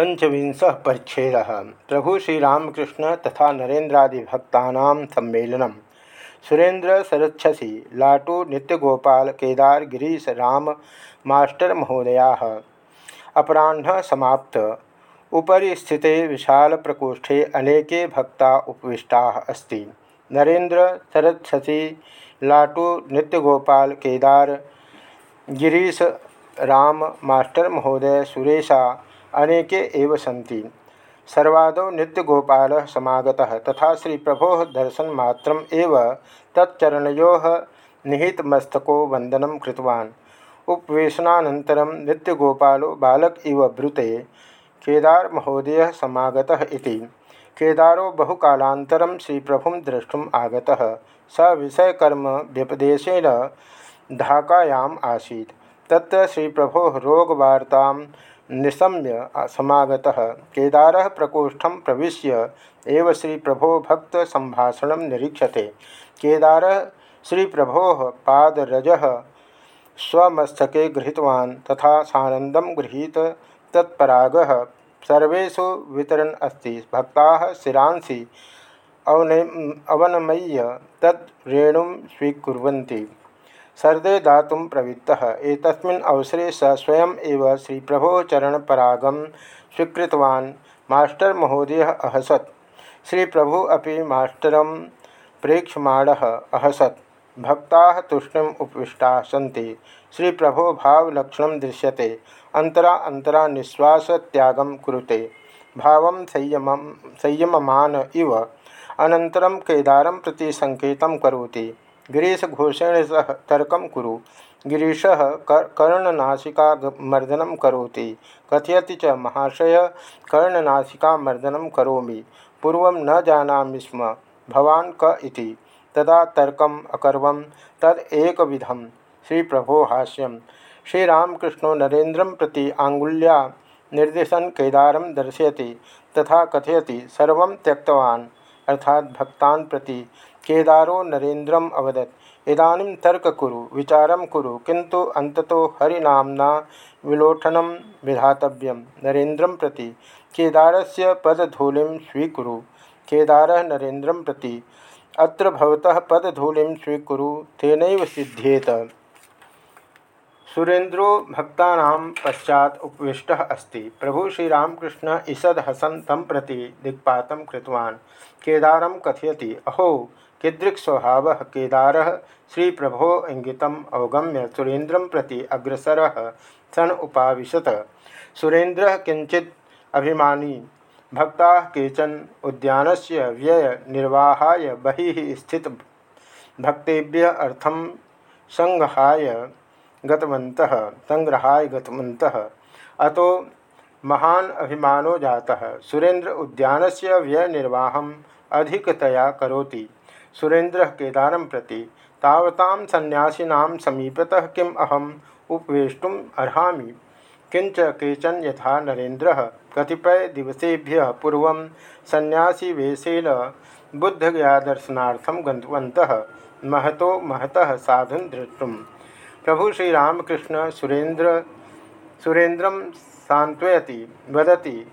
पंचविंश परिच्छेद। प्रभु श्रीरामकृष्ण तथा नरेन्द्रादिभक्ता सम्मेलन। सुरेन्द्र सरक्षसी लाटू नित्यगोपाल, केदार गिरीश राम मास्टर महोदया। अपराह समाप्त। उपरी स्थिते विशाल प्रकोष्ठे अनेके भक्ता उपविष्टा अस्त। नरेन्द्र सरक्षसी लाटू नित्यगोपाल, केदार गिरीश राम मास्टर महोदय, सुरेशा अनेके एव सन्ति। सर्वादौ नित्यगोपाल समागतः तथा श्री प्रभो दर्शन मात्रम एव तच्चरणयो निहितमस्तको वंदन कृतवान्। उपवेशनानन्तरं नित्यगोपालो बालक इव ब्रूते केदार महोदय समागतः इति। केदारो बहुकालान्तरं श्रीप्रभुं द्रष्टुम् आगतः। स विषयकर्म व्यपदेशेन ढाकायाम् आसीत्। तत्र श्रीप्रभोः रोगवार्तां निशम्य समागतः केदार प्रकोष्ठ प्रवेश श्री प्रभो भक्त संभाषण निरीक्षते। केदार श्री प्रभो पादरज स्वमस्तके गृहीतवान् तथा सानंदम गृहीत तत्पराग सर्वेषु वितरन् अस्ति। भक्ताः शिरांसि अवनमय्य तत् रेणुं स्वीकुर्वन्ति। सर्दे दातुं प्रवृत्तः। एतस्मिन् अवसरे स स्वयं एव श्रीप्रभो चरणपरागं स्वीकृतवान् मास्टर महोदय अहसत्। श्रीप्रभु अपि मास्टरं प्रेक्षमाणः अहसत्। भक्ताः तुष्टिम् उपविष्टाः सन्ति। श्रीप्रभो भावलक्षणं दृश्यते। अन्तरा अन्तरा निःश्वासत्यागं कुरुते। भावं संयमं संयममान इव। अनन्तरं केदारं प्रति सङ्केतं करोति। गिरीश घोषेण सह तर्क कुरु। गिरीश कर्णनाशिका मर्दन करोति। कथयति च महाशय कर्णनाशिका मर्दन करोमि। पूर्व न जाना स्म, भवान् क इति। तदा तदेकविधम श्री प्रभो हाष्यम श्रीरामकृष्णो नरेन्द्र प्रति आंगुल्या निर्देशन केदारं दर्शयति। तथा कथयति, सर्व त्यक्तवान्। अर्थात भक्तान प्रति केदारो नरेन्द्रम अवदत्। इदानीं तर्क कुरु, विचारं कुरु किंतु अंततो हरिनाम्ना विलोठनं विधातव्यं। नरेन्द्रं प्रति केदारस्य पदधूलिं स्वीकुरु। केदारः नरेन्द्रं प्रति अत्र भवतः पदधूलिं स्वीकुरु सिद्ध्येत। सुरेन्द्रो भक्ता पश्चात उपविष्ट अस्त। प्रभु श्रीरामकृष्ण ईषद हसन तम प्रति दिक्पात कृतवान्। केदार कथयति, अहो कीदृक् स्वभाव केदार श्री प्रभो इंगित अवगम्य सुरेन्द्र प्रति अग्रसर सन उपाविशत। सुरेन्द्र किंचित अभिमानी, भक्ता केचन उद्यान से व्यय निर्वाहाय बहि भक्तेभ्य अर्थम संग्रहाय गतवन्तः संग्रहाय गतवन्तः। अतो महान अभिमानो जातः। सुरेन्द्र उद्यान से व्यय निर्वाहम अधिकतया करोति। सुरेन्द्र केदारं प्रति तावतां सन्यासीनां समीपतः किम् अहम् उपवेष्टुम् अर्हामि? किंच केचन यथा नरेन्द्र कतिपय दिवसेभ्य पूर्व सन्यासीवेशेन बुद्धगयादर्शनार्थं गतवन्तः महतो महतः साधुन द्रष्टुम प्रभु श्रीरामकृष्ण सुरेन्द्र सुरेन्द्र सांत्वयति वदति,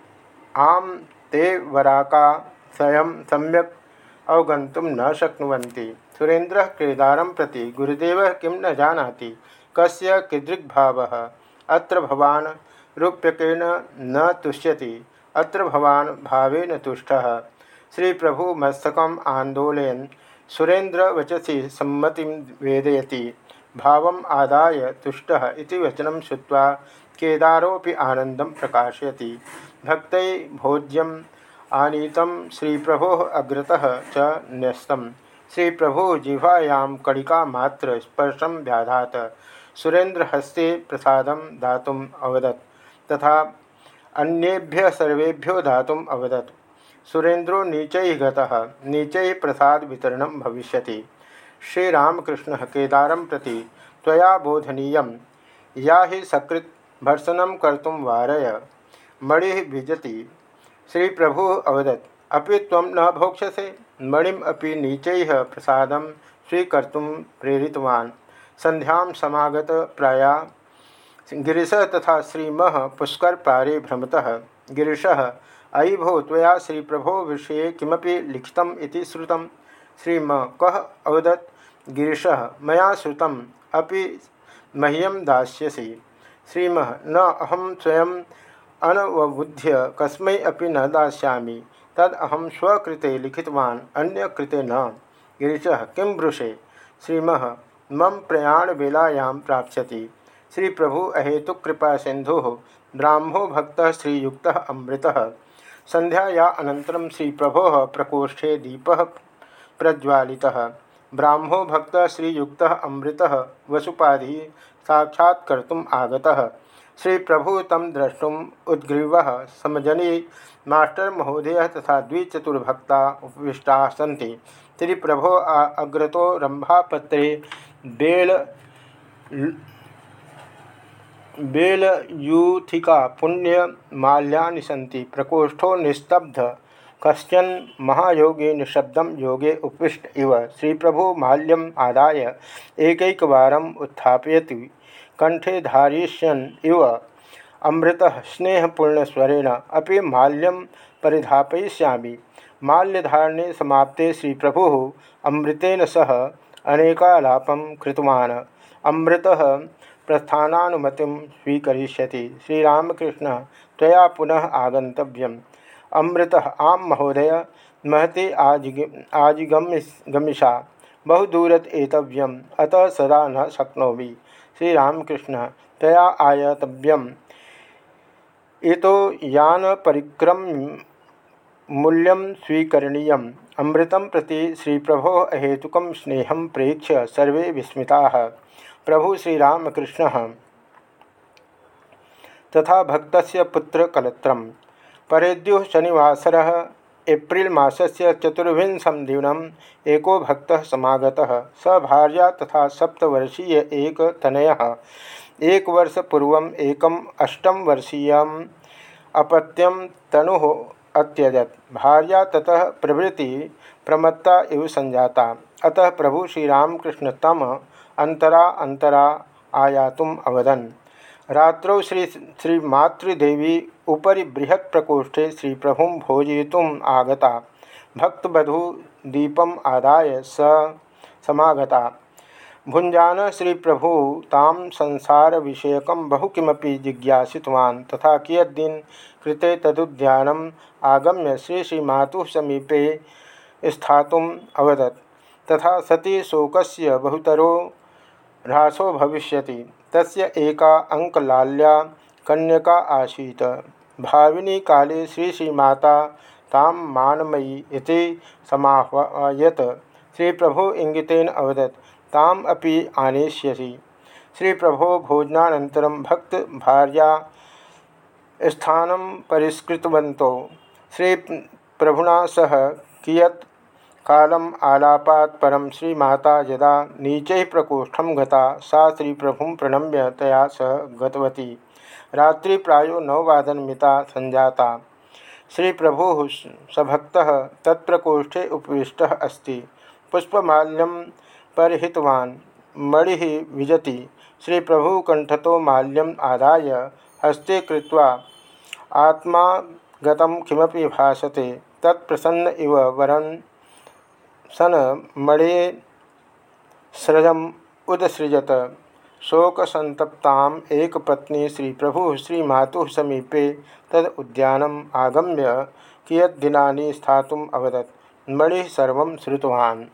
आम ते वराका, स्वयं सम्यक अवगंतुम न शक्नुवन्ति। सुरेन्द्र केदार प्रति गुरुदेव किं न जानाति? कस्य कीदृग्भावः? अत्र भवान् रूप्यकेन न तुष्यति। अत्र भवान् भावेन तुष्टः। श्री प्रभु मस्तकम् आंदोलन सुरेन्द्र वचसी सम्मति वेदयति। भावम् आदाय तुष्टः इति वचनं श्रुत्वा केदारोऽपि आनन्दं प्रकाशयति। भक्तै भोज्यं आनीत श्री प्रभो अग्रतः च न्यस्तम। श्री प्रभु जिह्वायां कणिकामात्र स्पर्शं व्याधात। सुरेन्द्र हस्ते प्रसाद दातुम् अवदत् तथा अन्येभ्य सर्वेभ्यो दात अवदत्। सुरेन्द्रो नीच गतः, नीचैः प्रसाद वितरण भविष्य श्रीरामकृष्ण केदारं प्रति त्वया बोधनीय या हि सकृत भर्सनं कर्तुं वारय। मणि विजति श्री प्रभु अवदत्। अभी तम न भोक्षसे, मणिम अपि नीच प्रसाद स्वीकर्तुं प्रेरितवान्। संध्या समागत प्राया गिरीश तथा श्रीम पुष्कर पारे भ्रमतः। गिरीश अयि भो तया श्री प्रभो विषय किमपि लिखितम् इति श्रुतं। श्रीम, कः अवदत्? गिरीश मैं श्रुतम्, अपि मह्यम दास्यसि। श्रीम न अहम स्वयं अनवबुध्य कस्मै अपि न दास्यामि। तद अहम स्वकृते लिखितवान् अन्य कृते न। गिरीश, किं ब्रुषे? श्रीम, मम प्रयाण वेलायां प्राप्स्यति। श्री प्रभु अहेतुक सिंधु ब्राह्मो भक्त श्रीयुक्त अमृत। संध्याया अनन्तरं श्री प्रभो प्रकोष्ठे दीप प्रज्वालितः। ब्राह्मो भक्त श्रीयुक्त अमृत वसुपाधि साक्षात्कर्तुम् आगतः। श्री प्रभु तम द्रष्टुम उद्ग्रीव समजनी मास्टर महोदय तथा द्विचतुर्भक्ता उपविष्टा सी श्री प्रभो अग्रतो रंभापत्रे बेल बेलयूथिका पुण्यमाल्यानि सन्ति। प्रकोष्ठो निस्तब्ध कशन महायोगे निशब्द योगे उपविष्ट इव। श्री प्रभु माल्यम आदाय, एकैकवारम् उत्थापयति। कंठे धारिष्यन इव अमृत स्नेहपूर्णस्वरेण अभी माल्यम परिधापयिष्यामि। माल्यधारणे समाप्ते श्री प्रभु अमृतेन सह अनेकालापं कृतवान्। अमृतः प्रस्थानानुमतिं स्वीकरिष्यति। श्रीरामकृष्ण तया पुनः आगंतव्यम अमृत आम महोदय, महते आज गमिषा। बहुदूरत एतव्यम। अतः सदा न शक्नोमि। श्रीरामकृष्ण तया आयतव्यम। इतो यान परिक्रम मूल्यम स्वीकरणीय अमृत प्रति श्री प्रभो अहेतुक स्नेह प्रेक्ष्य सर्वे विस्मता। प्रभु श्रीरामकृष्ण। तथा भक्त पुत्र कलत्रम। परेद्युः शनिवासर। एप्रिल मासस्य चतुर्विंशं दिनम् एको भक्त समागतः। स भार्या तथा सप्तवर्षीय एक तनयः। एक वर्ष पूर्व एकम अष्टम वर्षीय अपत्यम तनु अत्यजत। भार्या ततः प्रवृत्ति प्रमत्ता इव संजाता अतः प्रभु श्रीरामकृष्ण तम अंतरा अंतरा आयातुम अवदन। रात्रौ श्री श्री मातृदेवी उपरि बृहत् प्रकोष्ठे श्री प्रभु भोजयितुम् आगता। भक्तवधू दीपम आदाय स समागता। प्रभु ताम संसार विषयक बहु किमपि जिज्ञासितवान्, तथा कियद्दिन कृते तदुद्यानम आगम्य श्री श्री मातुः समीपे स्थातुम् अवदत्। तथा सती शोकस्य बहुतरो ह्रासो भविष्यति। तस्य एका अंकलाल्या कन्यका आसीत्। भाविनी काले श्री श्रीमाता ताम मानमयी इति श्री प्रभु इंगितेन अवदत्, ताम अपि आनेष्यसि। श्री प्रभो भोजनानन्तरं भक्त भार्या स्थानं परिष्कृतवन्तौ। श्री प्रभुना सह कियत् कालम आलापात परम श्रीमाता यदा नीचे प्रकोष्ठम गता, सा श्री प्रभु प्रणम्य तया सह गतवती। रात्रि प्रायो नववादन मिता संजाता श्री प्रभु सभक्त तत्प्रकोष्ठे उपविष्ट अस्त। पुष्पमाल्यम परहितवान्, मणि विजति। श्री प्रभु कंठतो माल्यम आदाय, हस्ते कृत्वा आत्मा गतम किमपि भासते। तत्प्रसन्न इव वरन सन मणे सृजम उदसृजत शोक संतप्ताम एक पत्नी श्री प्रभु श्री मातु समीपे तद उद्यानम आगम्य कियद्दिनानि स्थातुम अवदत। मणि सर्व श्रुतवान्।